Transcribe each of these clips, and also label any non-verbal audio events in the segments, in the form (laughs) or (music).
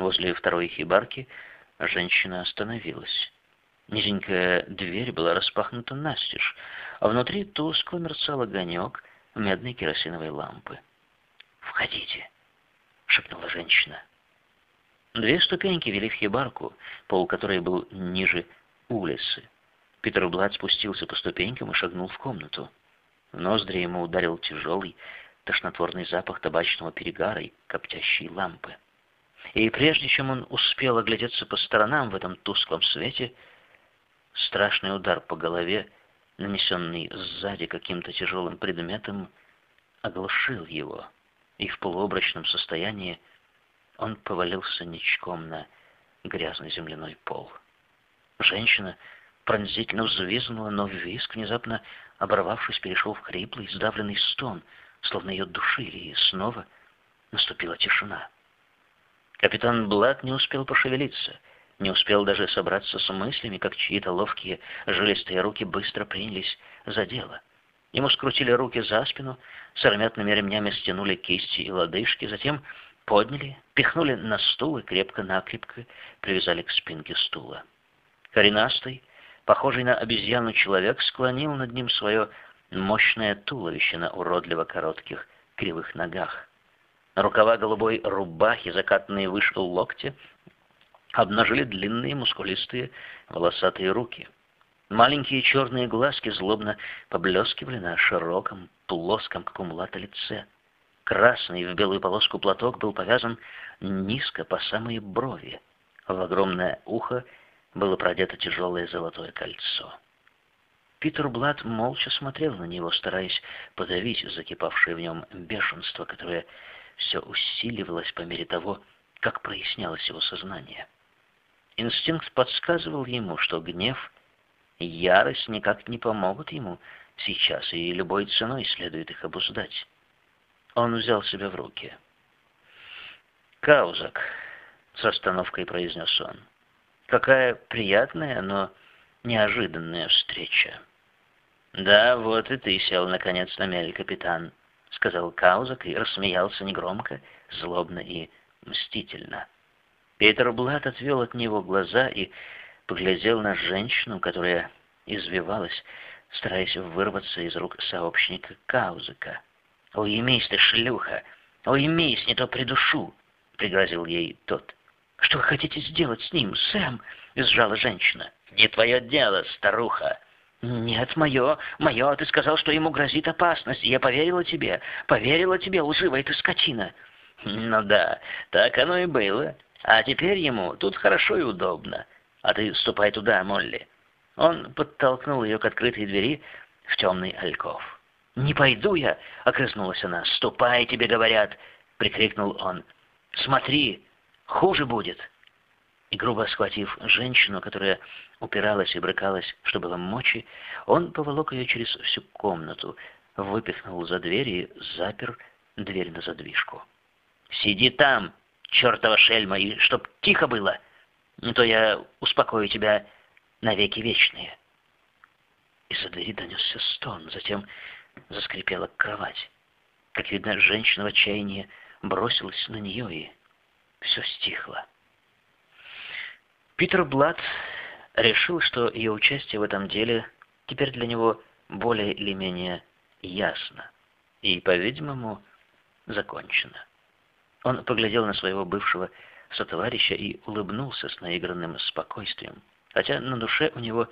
Возле второй хибарки женщина остановилась. Низенькая дверь была распахнута настежь, а внутри тускло мерцал огонек медной керосиновой лампы. «Входите!» — шепнула женщина. Две ступеньки вели в хибарку, пол которой был ниже улицы. Питер Блад спустился по ступенькам и шагнул в комнату. В ноздри ему ударил тяжелый, тошнотворный запах табачного перегара и коптящей лампы. И прежде чем он успел оглядеться по сторонам в этом тусклом свете, страшный удар по голове, нанесенный сзади каким-то тяжелым предметом, оглушил его, и в полуобрачном состоянии он повалился ничком на грязный земляной пол. Женщина пронзительно взвизгнула, но визг, внезапно оборвавшись, перешел в хриплый, сдавленный стон, словно ее душили, и снова наступила тишина. Капитан Блад не успел пошевелиться, не успел даже собраться с мыслями, как чьи-то ловкие жилистые руки быстро принялись за дело. Ему скрутили руки за спину, с армятными ремнями стянули кисти и лодыжки, затем подняли, пихнули на стул и крепко-накрепко привязали к спинке стула. Коренастый, похожий на обезьяну человек, склонил над ним свое мощное туловище на уродливо коротких кривых ногах. Рукава голубой рубахи, закатанные выше локтя, обнажили длинные мускулистые волосатые руки. Маленькие черные глазки злобно поблескивали на широком, плоском, как у млата, лице. Красный в белую полоску платок был повязан низко по самые брови. В огромное ухо было продето тяжелое золотое кольцо. Питер Блад молча смотрел на него, стараясь подавить закипавшее в нем бешенство, которое все усиливалось по мере того, как прояснялось его сознание. Инстинкт подсказывал ему, что гнев и ярость никак не помогут ему сейчас, и любой ценой следует их обуздать. Он взял себя в руки. «Каузак», — с остановкой произнес он, — «какая приятная, но неожиданная встреча». «Да, вот и ты сел, наконец, на мель, капитан», — сказал Каузак и рассмеялся негромко, злобно и мстительно. Питер Блат отвел от него глаза и поглядел на женщину, которая извивалась, стараясь вырваться из рук сообщника Каузака. «Уймись ты, шлюха! Уймись, не то придушу!» — пригрозил ей тот. «Что вы хотите сделать с ним, Сэм?» — изжала женщина. «Не твое дело, старуха!» «Нет, мое, мое, ты сказал, что ему грозит опасность. Я поверила тебе, поверила тебе, лживая ты скотина». «Ну да, так оно и было. А теперь ему тут хорошо и удобно. А ты ступай туда, Молли». Он подтолкнул ее к открытой двери в темный альков. «Не пойду я!» — окрыснулась она. «Ступай, тебе говорят!» — прикрикнул он. «Смотри, хуже будет!» И грубо схватив женщину, которая упиралась и брыкалась, что было мочи, он поволок ее через всю комнату, выпихнул за дверь и запер дверь на задвижку. «Сиди там, чертова шельма, и чтоб тихо было, не то я успокою тебя навеки вечные». Из-за двери донесся стон, затем заскрипела кровать. Как видно, женщина в отчаянии бросилась на нее, и все стихло. Питер Блад решил, что ее участие в этом деле теперь для него более или менее ясно и, по-видимому, закончено. Он поглядел на своего бывшего сотоварища и улыбнулся с наигранным спокойствием, хотя на душе у него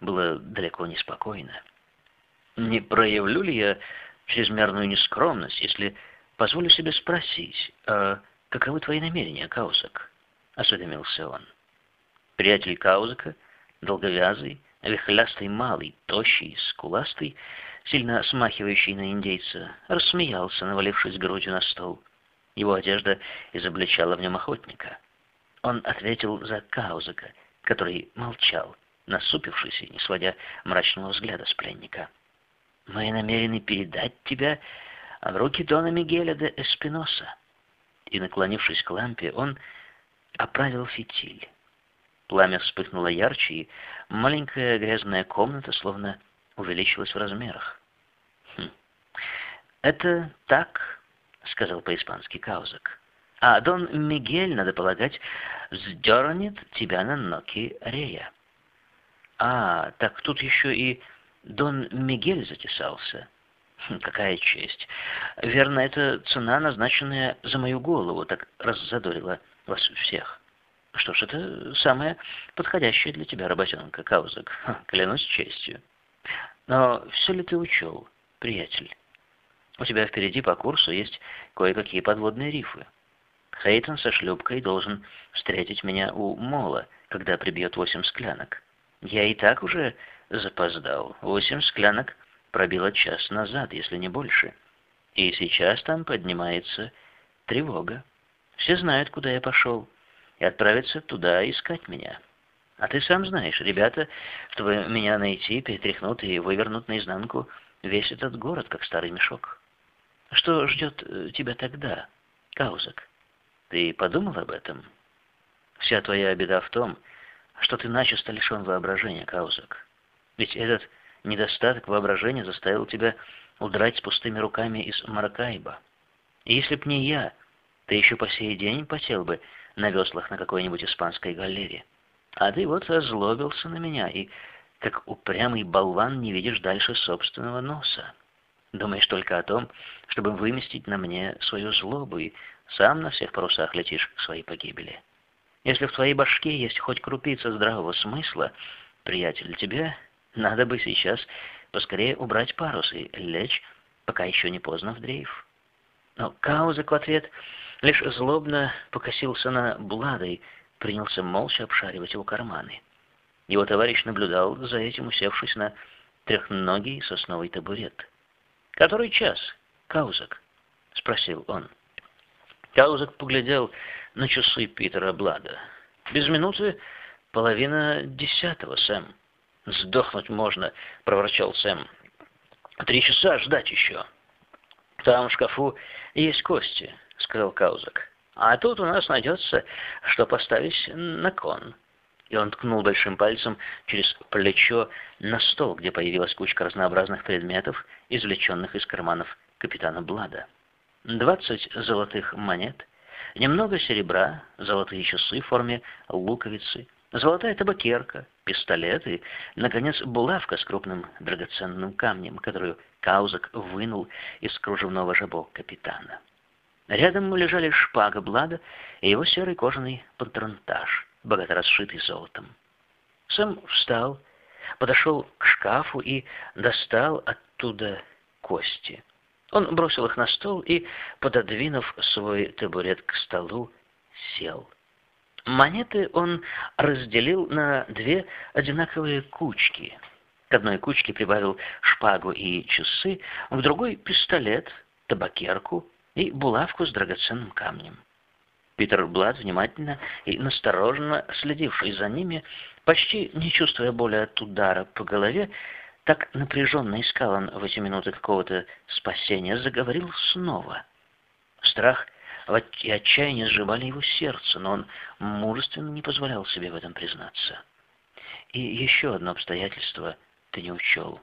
было далеко не спокойно. Не проявлю ли я чрезмерную нескромность, если позволю себе спросить, а каковы твои намерения, Каусак? — осведомился он. Приятель Каузака, долговязый, вихлястый малый, тощий, скуластый, сильно смахивающий на индейца, рассмеялся, навалившись грудью на стол. Его одежда изобличала в нем охотника. Он ответил за Каузака, который молчал, насупившись и не сводя мрачного взгляда с пленника. «Мы намерены передать тебя в руки Дона Мигеля де Эспиноса». И, наклонившись к лампе, он оправил фитиль. Пламя вспыхнуло ярче, и маленькая грязная комната словно увеличилась в размерах. «Хм. «Это так», — сказал по-испански Каузак. А Дон Мигель, надо полагать, сдернет тебя на ноги Рея. А, так тут еще и Дон Мигель затесался. Хм, какая честь. Верно, это цена, назначенная за мою голову, так раззадорила вас всех. Что ж, это самая подходящая для тебя работенка, Каузак. Клянусь честью. Но все ли ты учел, приятель? У тебя впереди по курсу есть кое-какие подводные рифы. Хейтон со шлюпкой должен встретить меня у мола, когда прибьет восемь склянок. Я и так уже запоздал. Восемь склянок пробило час назад, если не больше. И сейчас там поднимается тревога. Все знают, куда я пошел и отправиться туда искать меня. А ты сам знаешь, ребята, чтобы меня найти, перетряхнут и вывернут наизнанку весь этот город, как старый мешок. Что ждет э, тебя тогда, Каузак? Ты подумал об этом? Вся твоя беда в том, что ты начисто лишен воображения, Каузак. Ведь этот недостаток воображения заставил тебя удрать с пустыми руками из Маракайба. И если б не я, ты еще по сей день потел бы на веслах на какой-нибудь испанской галере. А ты вот озлобился на меня и, как упрямый болван, не видишь дальше собственного носа. Думаешь только о том, чтобы выместить на мне свою злобу, и сам на всех парусах летишь к своей погибели. Если в твоей башке есть хоть крупица здравого смысла, приятель, тебе надо бы сейчас поскорее убрать парус и лечь, пока еще не поздно в дрейф. Но Каузек в ответ лишь злобно покосился на Блада и принялся молча обшаривать его карманы. Его товарищ наблюдал за этим, усевшись на трехногий сосновый табурет. «Который час, Каузак?» — спросил он. Каузак поглядел на часы Питера Блада. «Без минуты половина десятого, Сэм». «Сдохнуть можно», — проворчал Сэм. «Три часа ждать еще». «Там в шкафу есть кости», — сказал Каузак. «А тут у нас найдется, что поставить на кон». И он ткнул большим пальцем через плечо на стол, где появилась кучка разнообразных предметов, извлеченных из карманов капитана Блада. Двадцать золотых монет, немного серебра, золотые часы в форме луковицы, золотая табакерка, пистолет и, наконец, булавка с крупным драгоценным камнем, которую Каузак вынул из кружевного жабо капитана. Рядом лежали шпага Блада и его серый кожаный патронтаж, богато расшитый золотом. Сэм встал, подошел к шкафу и достал оттуда кости. Он бросил их на стол и, пододвинув свой табурет к столу, сел. Монеты он разделил на две одинаковые кучки. К одной кучке прибавил шпагу и часы, к другой — пистолет, табакерку и булавку с драгоценным камнем. Питер Блад, внимательно и настороженно следивший за ними, почти не чувствуя боли от удара по голове, так напряженно искал он в эти минуты какого-то спасения, заговорил снова. Страх и отчаяние сжимали его сердце, но он мужественно не позволял себе в этом признаться. И еще одно обстоятельство ты не учел.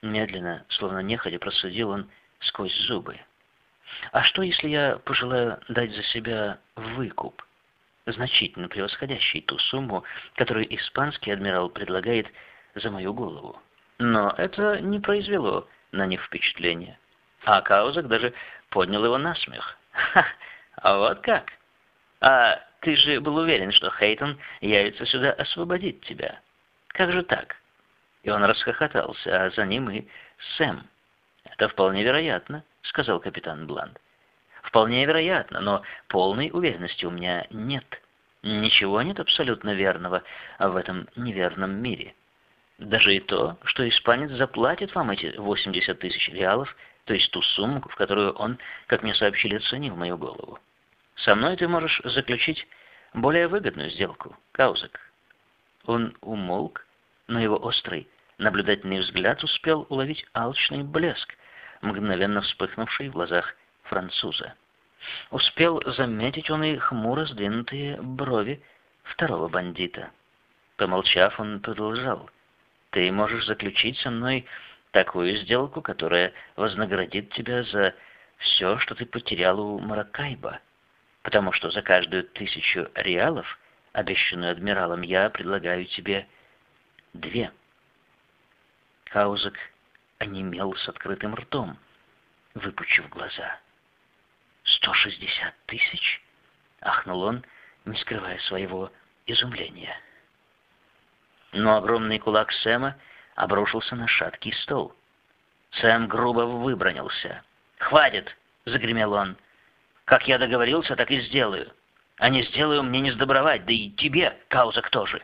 Медленно, словно неходя, просудил он сквозь зубы. А что, если я пожелаю дать за себя выкуп, значительно превосходящий ту сумму, которую испанский адмирал предлагает за мою голову? Но это не произвело на них впечатления. А Каузак даже поднял его на смех. «Ха! А вот как? А ты же был уверен, что Хейтон явится сюда освободить тебя. Как же так?» И он расхохотался, а за ним и Сэм. «Это вполне вероятно», — сказал капитан Бланд. «Вполне вероятно, но полной уверенности у меня нет. Ничего нет абсолютно верного в этом неверном мире. Даже и то, что испанец заплатит вам эти 80 тысяч реалов, то есть ту сумму, в которую он, как мне сообщили, ценил мою голову. Со мной ты можешь заключить более выгодную сделку, Каузек». Он умолк, но его острый, наблюдательный взгляд успел уловить алчный блеск, мгновенно вспыхнувший в глазах француза. Успел заметить он и хмуро сдвинутые брови второго бандита. Помолчав, он продолжал. «Ты можешь заключить со мной такую сделку, которая вознаградит тебя за все, что ты потерял у Маракайба. потому что за каждую тысячу реалов, обещанную адмиралом, я предлагаю тебе две. Хаузек онемел с открытым ртом, выпучив глаза. «Сто шестьдесят тысяч?» — ахнул он, не скрывая своего изумления. Но огромный кулак Сэма обрушился на шаткий стол. Сэм грубо выбронился. «Хватит!» — загремел он. «Как я договорился, так и сделаю. А не сделаю, мне не сдобровать, да и тебе, Каузак, тоже.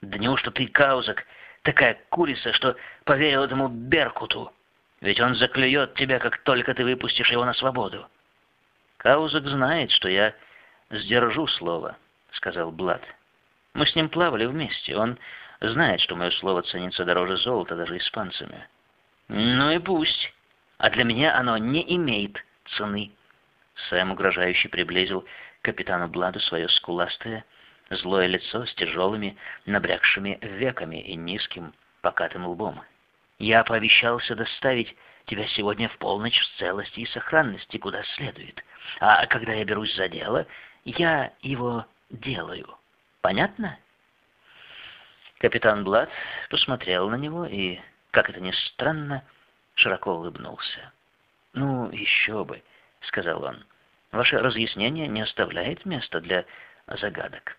Да неужто ты, Каузак, такая курица, что поверил этому Беркуту? Ведь он заклюет тебя, как только ты выпустишь его на свободу». «Каузак знает, что я сдержу слово», — сказал Блад. «Мы с ним плавали вместе. Он знает, что мое слово ценится дороже золота даже испанцами». «Ну и пусть. А для меня оно не имеет цены». Сэм угрожающе приблизил капитану Бладу свое скуластое, злое лицо с тяжелыми, набрякшими веками и низким, покатым лбом. «Я пообещался доставить тебя сегодня в полночь в целости и сохранности, куда следует. А когда я берусь за дело, я его делаю. Понятно?» Капитан Блад посмотрел на него и, как это ни странно, широко улыбнулся. «Ну, еще бы», — сказал он. «Ваше разъяснение не оставляет места для загадок».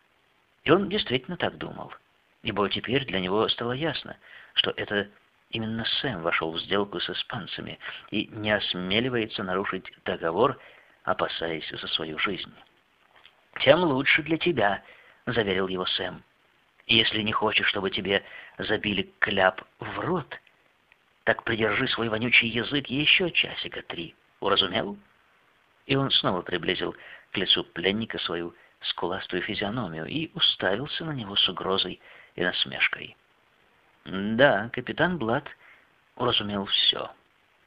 И он действительно так думал, ибо теперь для него стало ясно, что это именно Сэм вошел в сделку с испанцами и не осмеливается нарушить договор, опасаясь за свою жизнь. «Тем лучше для тебя», — заверил его Сэм. «Если не хочешь, чтобы тебе забили кляп в рот, так придержи свой вонючий язык еще часика три. Уразумел?» И он снова приблизил к лицу пленника свою скуластую физиономию и уставился на него с угрозой и насмешкой. Да, капитан Блад уразумел все.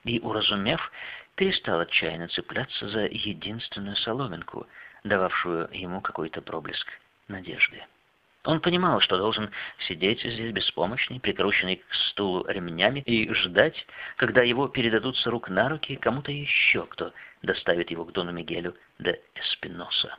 И, уразумев, перестал отчаянно цепляться за единственную соломинку, дававшую ему какой-то проблеск надежды. Он понимал, что должен сидеть здесь беспомощный, прикрученный к стулу ремнями, и ждать, когда его передадут с рук на руки кому-то еще, кто доставит его к Дону Мигелю де Эспиноса.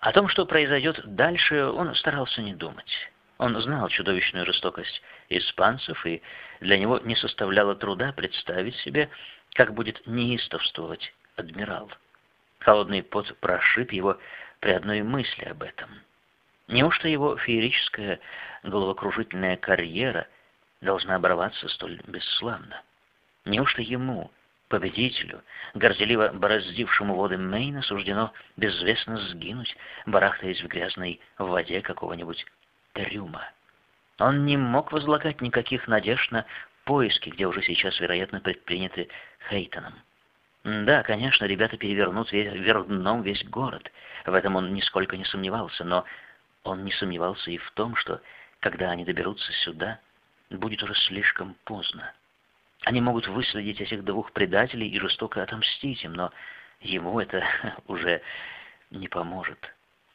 О том, что произойдет дальше, он старался не думать. Он знал чудовищную жестокость испанцев, и для него не составляло труда представить себе, как будет неистовствовать адмирал. Холодный пот прошиб его при одной мысли об этом. Неужто его феерическая головокружительная карьера должна оборваться столь бесславно? Неужто ему, победителю, горделиво бороздившему воды Мейна, суждено безвестно сгинуть, барахтаясь в грязной воде какого-нибудь трюма? Он не мог возлагать никаких надежд на поиски, где уже сейчас, вероятно, предприняты Хейтоном. Да, конечно, ребята перевернут вверх дном весь город. В этом он нисколько не сомневался, но он не сомневался и в том, что, когда они доберутся сюда, будет уже слишком поздно. Они могут выследить этих двух предателей и жестоко отомстить им, но ему это (laughs) уже не поможет.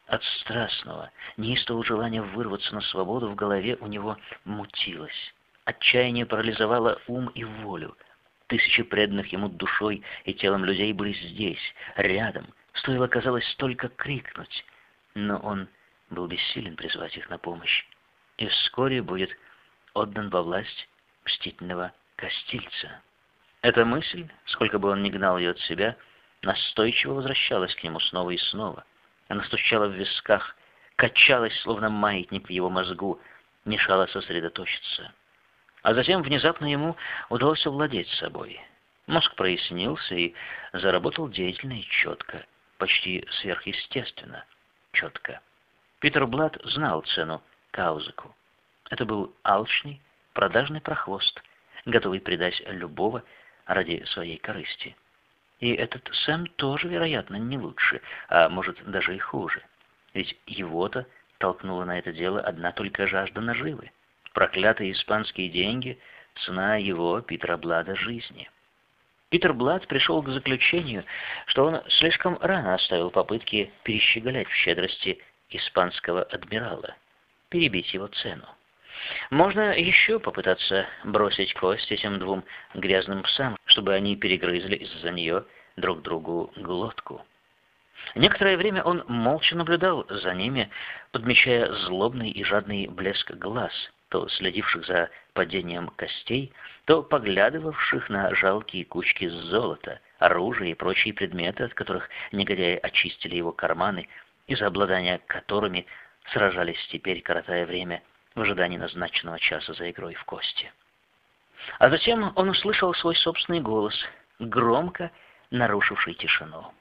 От страстного, неистого желания вырваться на свободу в голове у него мутилось. Отчаяние парализовало ум и волю. Тысячи преданных ему душой и телом людей были здесь, рядом. Стоило, казалось, только крикнуть. Но он был бессилен призвать их на помощь, и вскоре будет отдан во власть мстительного Костильца. Эта мысль, сколько бы он ни гнал ее от себя, настойчиво возвращалась к нему снова и снова. Она стучала в висках, качалась, словно маятник в его мозгу, мешала сосредоточиться. А затем внезапно ему удалось овладеть собой. Мозг прояснился и заработал деятельно и четко, почти сверхъестественно четко. Питер Блад знал цену Каузеку. Это был алчный, продажный прохвост, готовый предать любого ради своей корысти. И этот Сэм тоже, вероятно, не лучше, а может даже и хуже. Ведь его-то толкнула на это дело одна только жажда наживы. Проклятые испанские деньги – цена его, Питера Блада, жизни. Питер Блад пришел к заключению, что он слишком рано оставил попытки перещеголять в щедрости испанского адмирала, перебить его цену. Можно еще попытаться бросить кость этим двум грязным псам, чтобы они перегрызли из-за нее друг другу глотку. Некоторое время он молча наблюдал за ними, подмечая злобный и жадный блеск глаз, то следивших за падением костей, то поглядывавших на жалкие кучки золота, оружие и прочие предметы, от которых негодяи очистили его карманы, из за обладания которыми сражались теперь, коротая время в ожидании назначенного часа за игрой в кости. А затем он услышал свой собственный голос, громко нарушивший тишину.